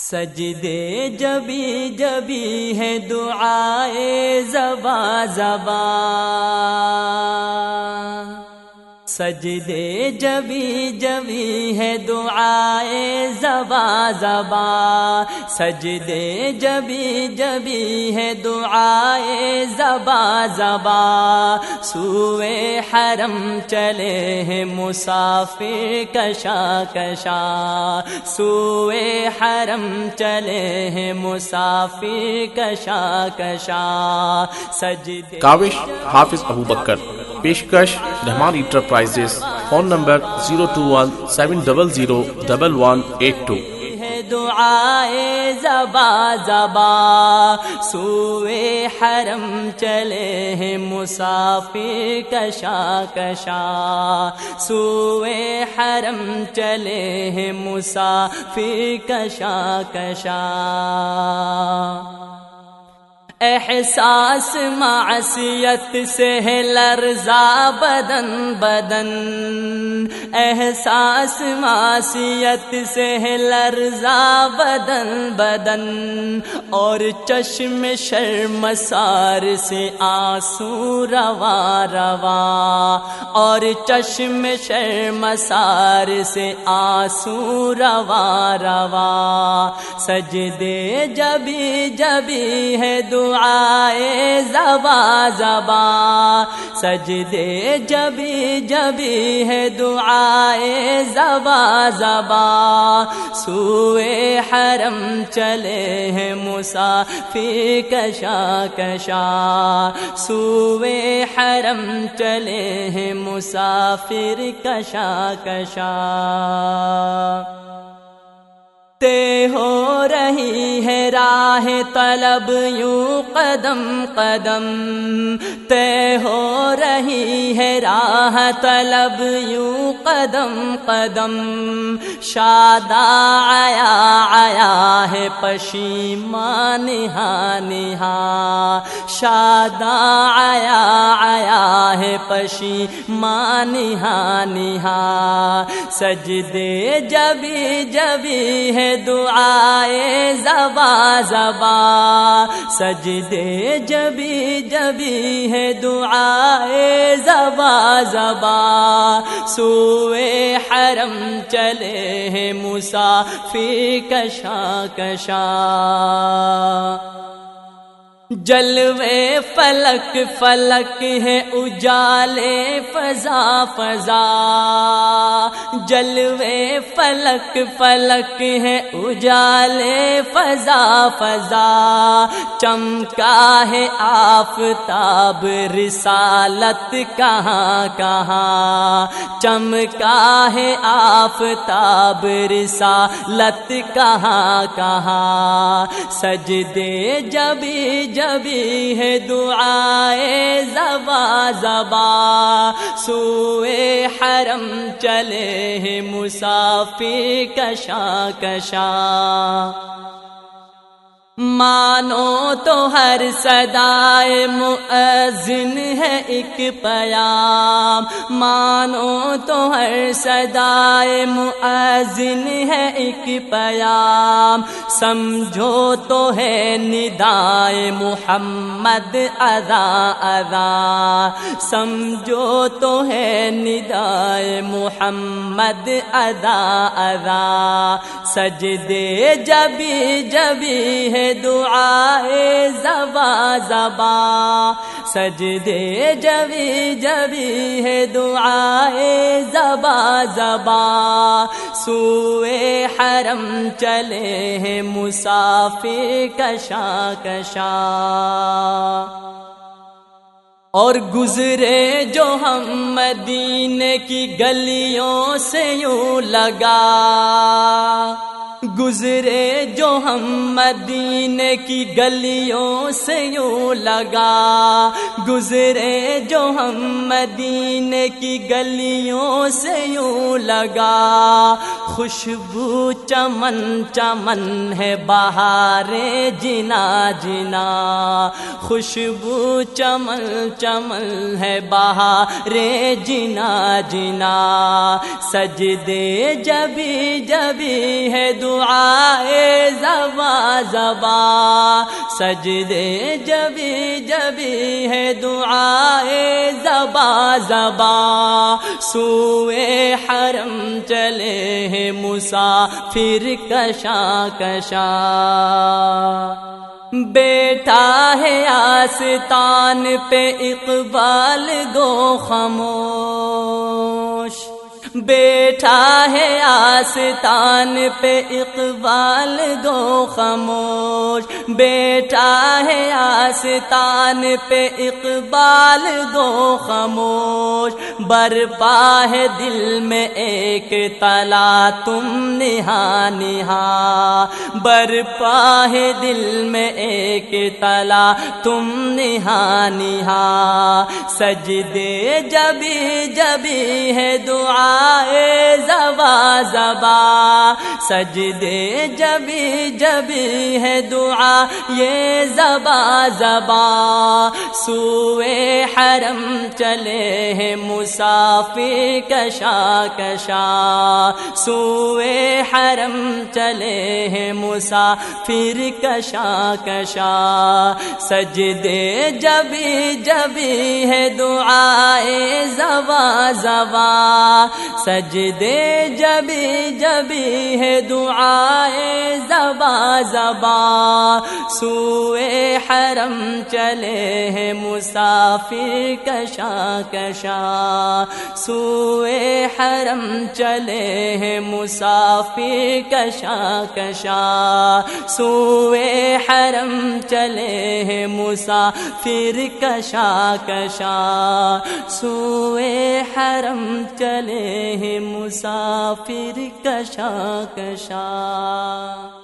سجدے جبی جبی ہے دعائے زبا زبا سجدے جبی جبی ہے دعائے زبا زبا سجدے جبی جبی ہے دعائے زبا زبا سوئے حرم چلے ہیں مسافر کشا کشا سوئے حرم چلے ہیں مسافر کشا کشا سجدے کاوش حافظ ابو بکر پیشکش Rehman enterprises, phone number zero two one seven double zero double one eight two. ہے دعائے زبا زبا، سوئے حرم چلے ہیں مسافر کشا کشا۔ سوئے حرم چلے ہیں مسافر کشا کشا۔ احساس معصیت سے ہے لرزا بدن بدن۔ احساس معصیت سے ہے لرزا بدن بدن۔ اور چشم شرم سار سے آنسو روا روا۔ اور چشم شرم سار سے آنسو روا روا۔ سجدے جبی جبی ہے دو دعائے زبا زبا، سجدے جبی جبی ہے دعائے زبا زبا۔ سوئے حرم چلے ہیں مسافر کشا کشا۔ سوئے حرم چلے ہیں مسافر کشا کشا۔ راہ طلب یوں قدم قدم تے ہو رہی ہے راہ طلب یوں قدم قدم شادا آیا آیا ہے پشیمان نہا نہا شادا آیا آیا ہے پشی نہا نہا سجدے جبی جبی ہے دعائے زبا زبا سجدے جبی جبی ہے دعائے زبا زبا۔ سوئے حرم چلے ہیں مسافر کشا کشاں جلوے فلک فلک ہے اجالے فضا فضا جلوے فلک فلک ہے اجالے فضا فضا چمکا ہے آفتاب رسالت کہاں کہاں چمکا ہے آفتاب رسالت کہاں کہاں سجدے جبی جبھی ہے دعائے زبا زبا سوئے حرم چلے ہیں مسافر کشا کشا۔ مانو تو ہر صدائے مؤذن ہے ایک پیام مانو تو ہر صدائے مؤذن ہے ایک پیام سمجھو تو ہے ندائے محمد ادا ادا سمجھو تو ہے ندائے محمد ادا ادا سجدے جبی جبی ہے دعائے زبا زبا سجدے جبی جبی ہے دعائے زبا زبا سوئے حرم چلے ہیں مسافر کشا کشا اور گزرے جو ہم مدینے کی گلیوں سے یوں لگا گزرے جو ہم مدینے کی گلیوں سے یوں لگا۔ گزرے جو ہم مدینے کی گلیوں سے یوں لگا۔ خوشبو چمن چمن ہے بہار جنا جنا۔ خوشبو چمن چمن ہے بہار جنا جنا۔ سجدے جبی جبی ہے دو دعائے زبا زبا، سجدے جبی جبی ہے دعائے زبا زبا۔ سوئے حرم چلے ہیں مسافر کشا کشا۔ بیٹا ہے آستان پہ اقبال گو خاموش۔ بیٹھا ہے آستان پہ اقبال گو خاموش۔ بیٹھا ہے آستان پہ اقبال گو خاموش۔ برپا ہے دل میں ایک تلا تم نہا نہا۔ برپا ہے دل میں ایک تلا تم نہا نہا۔ سجدے جبی جبی ہے دعا زبا زبا۔ سجدے جبی جبی ہے دعا، یہ زبا زبا۔ سوئے حرم چلے ہیں مسافر کشا کشا۔ سوئے حرم چلے ہیں مسافر کشا کشا۔ سجدے جبی جبی ہے دعائے زبا زبا۔ سجدے جبی جبی ہے دعائے زبا زبا۔ سوئے حرم چلے ہیں مسافر کشا کشا۔ سوئے حرم چلے ہیں مسافر کشا کشا۔ سوئے حرم چلے ہیں مسافر کشا کشا۔ سوئے حرم چلے مسافر کشا کشا